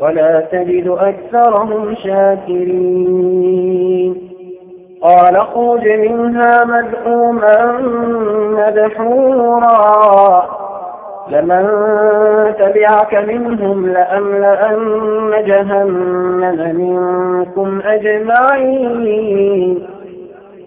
ولا تجد أكثرهم شاكرين. قال اخرج منها مدحوما مدحورا. لمن تبعك منهم لأملأن جهنم منكم أجمعين.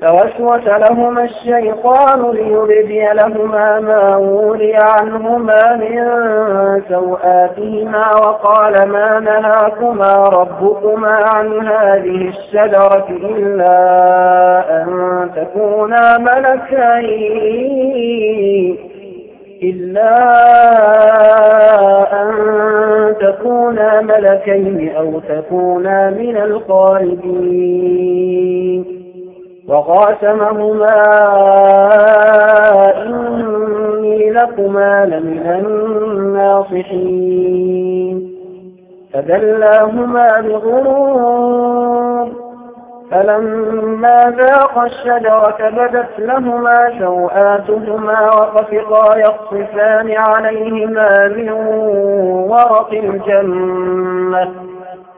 فوسوس لهما الشيطان ليبدي لهما ما ولي عنهما من سوآتهما وقال ما نهاكما ربكما عن هذه الشجرة إلا أن تكونا ملكين. إلا أن تكونا ملكين أو تكونا من الخالدين وقاسمهما إني لكما لمن الناصحين. فدلاهما بغرور فلما ذاق الشجرة بدت لهما سوآتهما وطفقا يخصفان عليهما من ورق الجنة.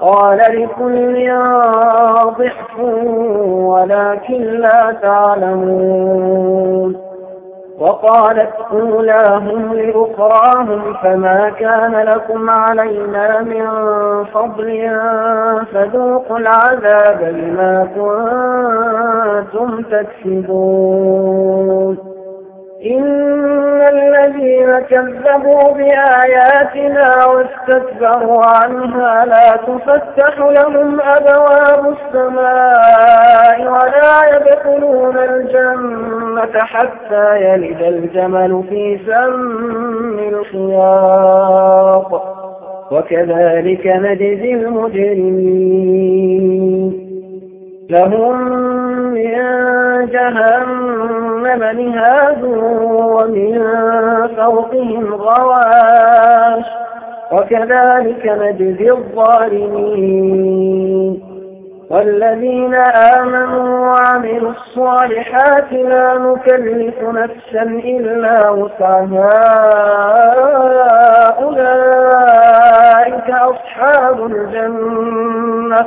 قال لكل ضحك ولكن لا تعلمون. وقالت أولاهم لأخراهم فما كان لكم علينا من فضل فذوقوا العذاب بما كنتم تكسبون. إن الذين كذبوا بآياتنا واستكبروا عنها لا تفتح لهم أبواب السماء ولا يدخلون الجنة حتى يلد الجمل في سم الخياط. وكذلك نجزي المجرمين. لهم من جهنم مهاد ومن فوقهم غواش وكذلك نجزي الظالمين والذين آمنوا وعملوا الصالحات لا نكلف نفسا إلا وسعها أولئك أصحاب الجنة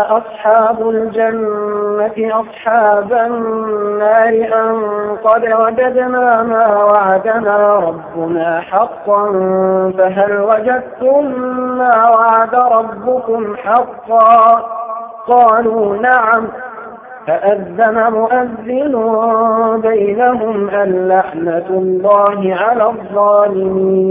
أصحاب الجنة أصحاب النار أن قد وجدنا ما وعدنا ربنا حقا فهل وجدتم ما وعد ربكم حقا؟ قالوا نعم. فأذن مؤذن بينهم اللعنة الله على الظالمين.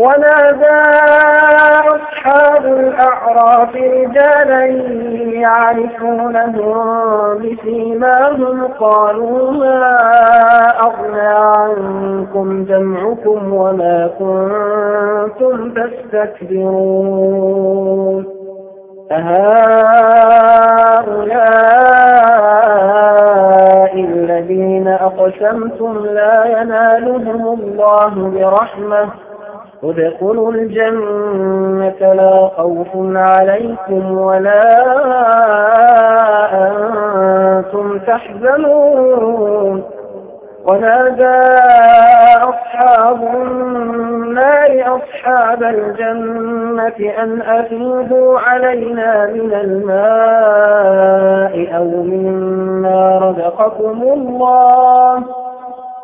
ونادى أصحاب الأعراف رجالا يعرفونهم بسيماهم قالوا ما أغنى عنكم جمعكم وما كنتم تستكبرون أهؤلاء الذين أقسمتم لا ينالهم الله برحمة ادخلوا الجنة لا خوف عليكم ولا أنتم تحزنون. ونادى أصحاب النار أصحاب الجنة أن أفيدوا علينا من الماء أو مما رزقكم الله.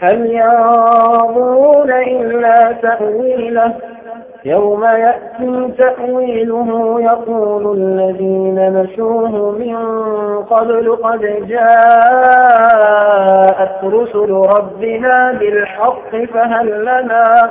هل ينظرون إلا تأويله؟ يوم يأتي تأويله يقول الذين نسوه من قبل قد جاءت رسل ربنا بالحق فهل لنا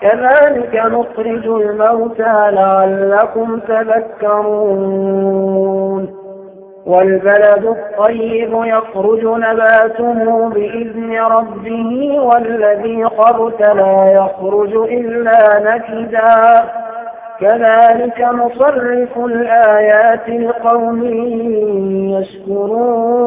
كذلك نخرج الموتى لعلكم تذكرون. والبلد الطيب يخرج نباته بإذن ربه والذي خبت لا يخرج إلا نكدا. كذلك نصرف الآيات لقوم يشكرون.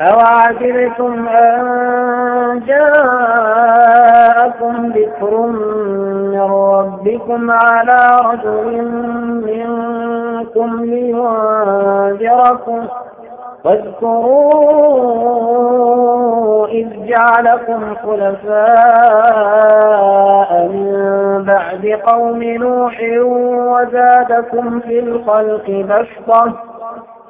أوعجبتم أن جاءكم ذكر من ربكم على رجل منكم لينذركم واذكروا إذ جعلكم خلفاء من بعد قوم نوح وزادكم في الخلق بسطة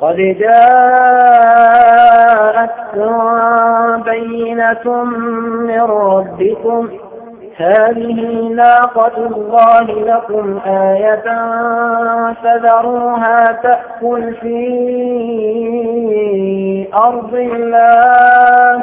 قد جاءتكم بينة من ربكم. هذه ناقة الله لكم آية فذروها تأكل في أرض الله.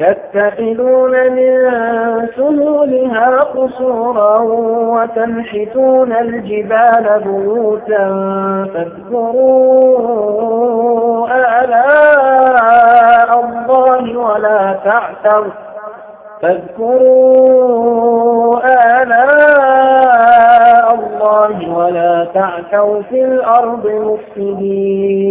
تتخذون من سهولها قصورا وتنحتون الجبال بيوتا فاذكروا آلاء الله ولا تعثوا فاذكروا آلاء الله ولا تعثوا في الأرض مفسدين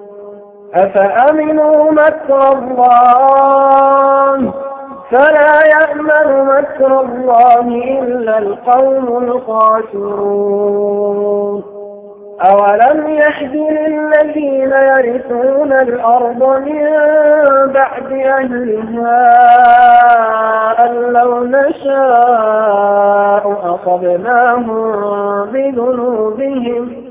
أفأمنوا مكر الله؟ فلا يأمن مكر الله إلا القوم الخاسرون. أولم يهد للذين يرثون الأرض من بعد أهلها أن لو نشاء أصبناهم بذنوبهم.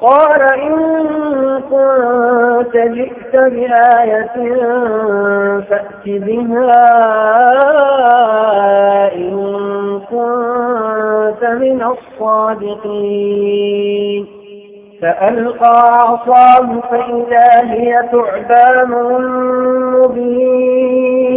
قال إن كنت جئت بآية فأت بها إن كنت من الصادقين. فألقى عصاه فإذا هي ثعبان مبين.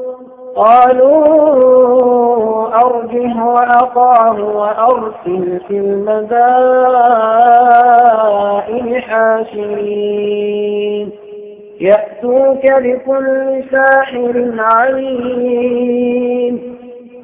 قالوا أرجه وأطاه وأرسل في المدائن حاشرين. يأتوك بكل ساحر عليم.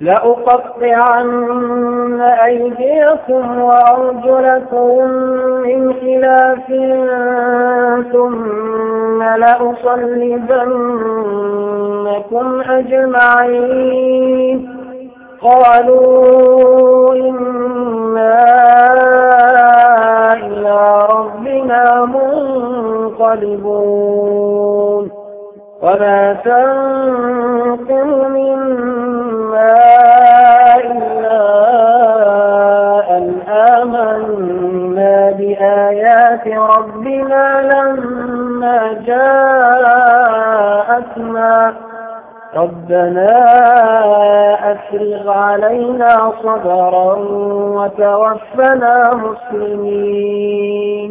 لأقطعن أيديكم وأرجلكم من خلاف ثم لأصلبنكم أجمعين. قالوا إنا إلى ربنا منقلبون. وما تنقم منا إلا أن آمنا بآيات ربنا لما جاءتنا. ربنا أفرغ علينا صبرا وتوفنا مسلمين.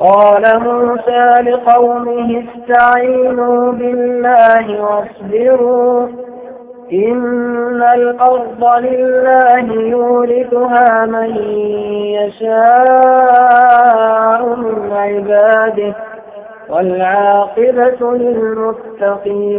قال موسى لقومه استعينوا بالله واصبروا. إن الأرض لله يورثها من يشاء من عباده والعاقبة للمتقين.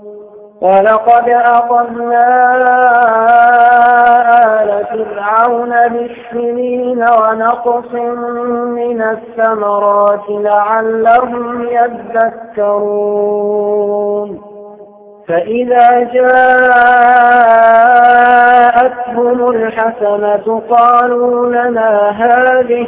ولقد أخذنا آل فرعون بالسنين ونقص من الثمرات لعلهم يذكرون. فإذا جاءتهم الحسنة قالوا لنا هذه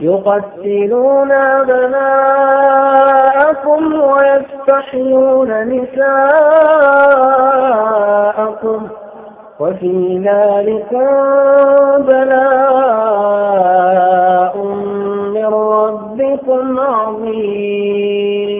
يقتلون أبناءكم ويستحيون نساءكم وفي ذلك بلاء من ربكم عظيم.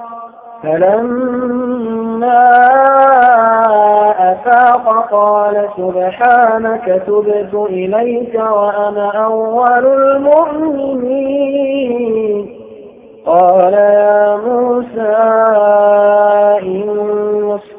فلما أفاق قال سبحانك تبت إليك وأنا أول المؤمنين. قال يا موسى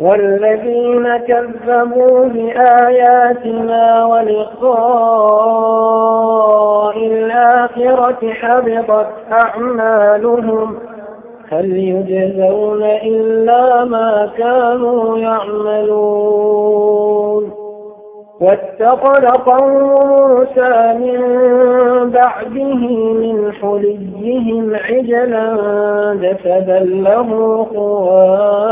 والذين كذبوا بآياتنا ولقاء الآخرة حبطت أعمالهم هل يجزون إلا ما كانوا يعملون. واتخذ قوم موسى من بعده من حليهم عجلا جسدا له خوار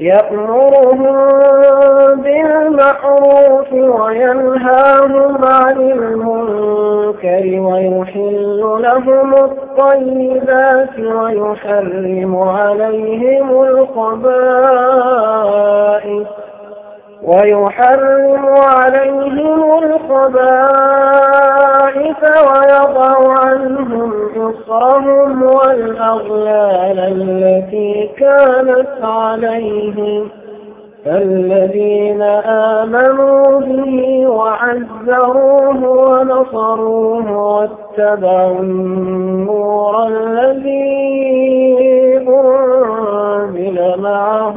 يأمرهم بالمعروف وينهاهم عن المنكر ويحل لهم الطيب الطيبات ويحرم عليهم الخبائث. ويحرم عليهم الخبائث ويضع عنهم إصرهم والأغلال التي كانت عليهم. فالذين آمنوا به وعزروه ونصروه واتبعوا النور الذي أنزل معه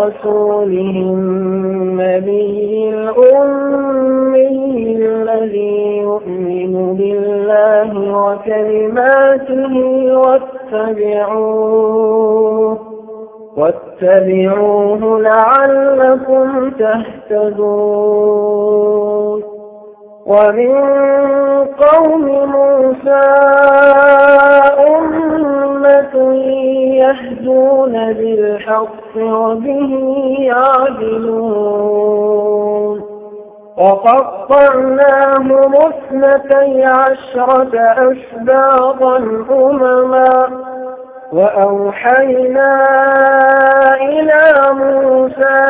ورسوله النبي الأمي الذي يؤمن بالله وكلماته واتبعوه واتبعوه لعلكم تهتدون. ومن قوم موسى أمة يهدون بالحق وبه يعدلون وقطعناهم اثنتي عشرة أشباطا أمما وأوحينا إلى موسى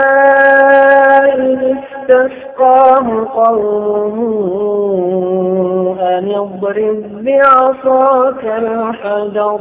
إذ استسقاه قومه أن اضرب بعصاك الحجر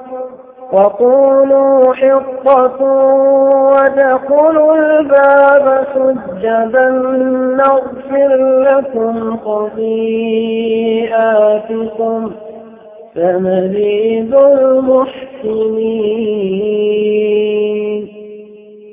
وقولوا حطة وادخلوا الباب سجدا نغفر لكم خطيئاتكم سنزيد المحسنين.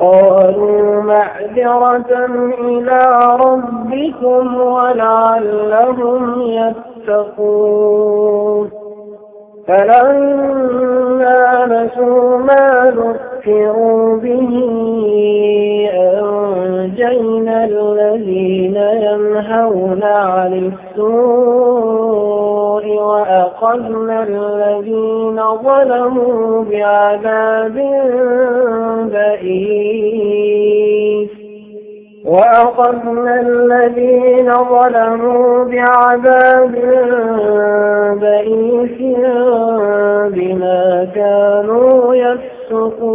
قالوا معذرة إلى ربكم ولعلهم يتقون. فلما نسوا ما ذكروا به أنجينا الذين يتناهون عن السوء وأخذنا الذين ظلموا بعذاب بئيس. وأخذنا الذين ظلموا بعذاب بئيس بما كانوا يفسقون.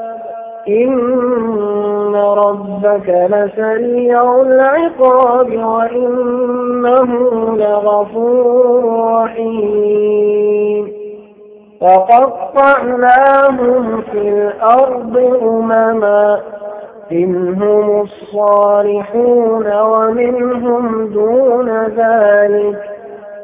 إن ربك لسريع العقاب وإنه لغفور رحيم وقطعناهم في الأرض أمما منهم الصالحون ومنهم دون ذلك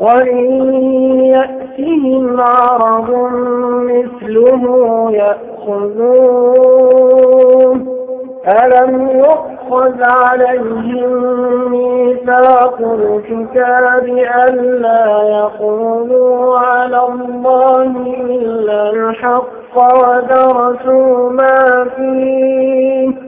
وإن يأتهم عرض مثله يأخذوه ألم يؤخذ عليهم ميثاق الكتاب ألا يقولوا على الله إلا الحق ودرسوا ما فيه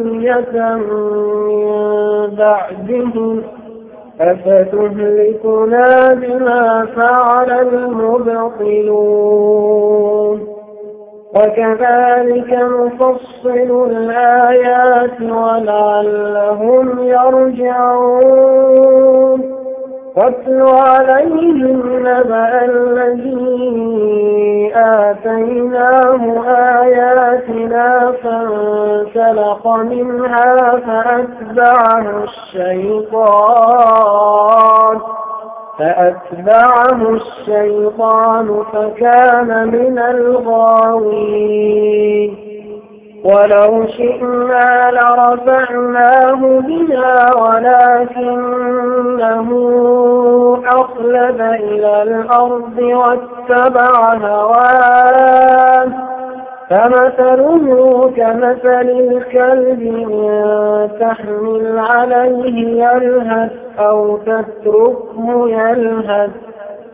من بعدهم أفتهلكنا بما فعل المبطلون. وكذلك نفصل الآيات ولعلهم يرجعون. واتل عليهم نبأ الذي آتيناه آياتنا فانسلق منها فأتبعه الشيطان فأتبعه الشيطان فكان من الغاوين. ولو شئنا لرفعناه بها ولكنه أخلد إلى الأرض واتبع هواه. فمثله كمثل الكلب إن تحمل عليه يلهث أو تتركه يلهث.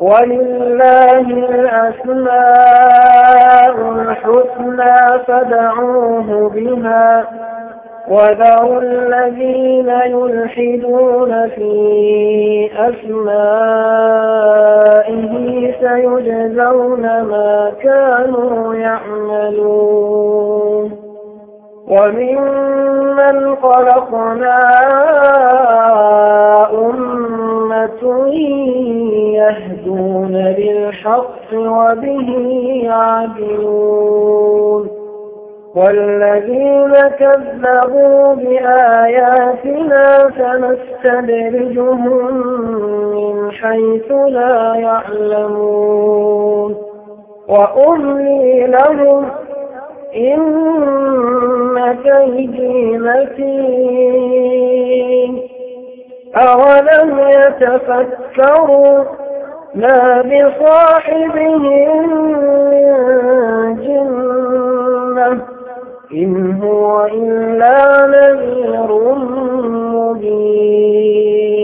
ولله الأسماء الحسنى فدعوه بها وذروا الذين يلحدون في أسمائه سيجزون ما كانوا يعملون وممن خلقنا أمة يهدون بالحق وبه يعدلون. والذين كذبوا بآياتنا سنستدرجهم من حيث لا يعلمون. وأملي لهم إن كيدي متين. أولم يتفكروا ما بصاحبهم من جنة إن هو إلا نذير مبين.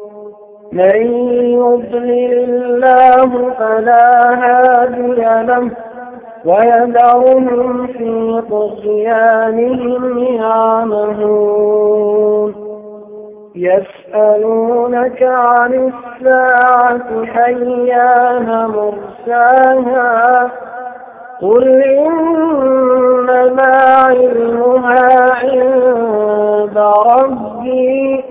من يضلل الله فلا هادي له ويدعهم في طغيانهم يعمهون. يسألونك عن الساعة حيان مرساها. قل إنما علمها عند ربي.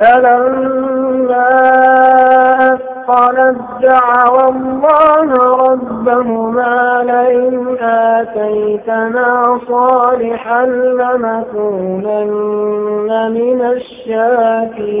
فلما أثقلت دعوى الله ربهما لئن آتيتنا صالحا لنكونن من الشاكرين.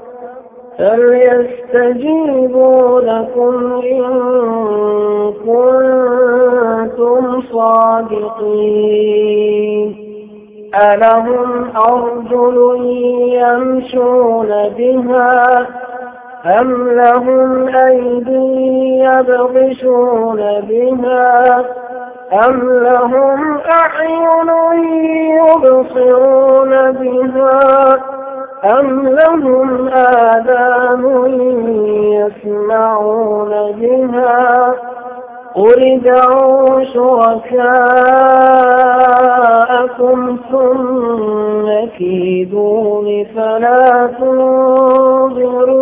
فليستجيبوا لكم إن كنتم صادقين. ألهم أرجل يمشون بها أم لهم أيدي يبغشون بها أم لهم أعين يبصرون بها أم لهم آذان يسمعون بها قل ادعوا شركاءكم ثم كيدون فلا تنظرون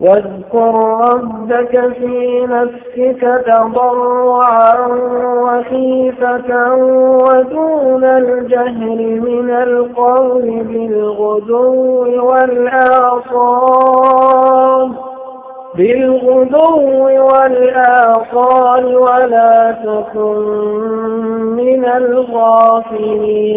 واذكر ربك في نفسك تضرعا وخيفة ودون الجهر من القول بالغدو والآصال. بالغدو والآصال ولا تكن من الغافلين.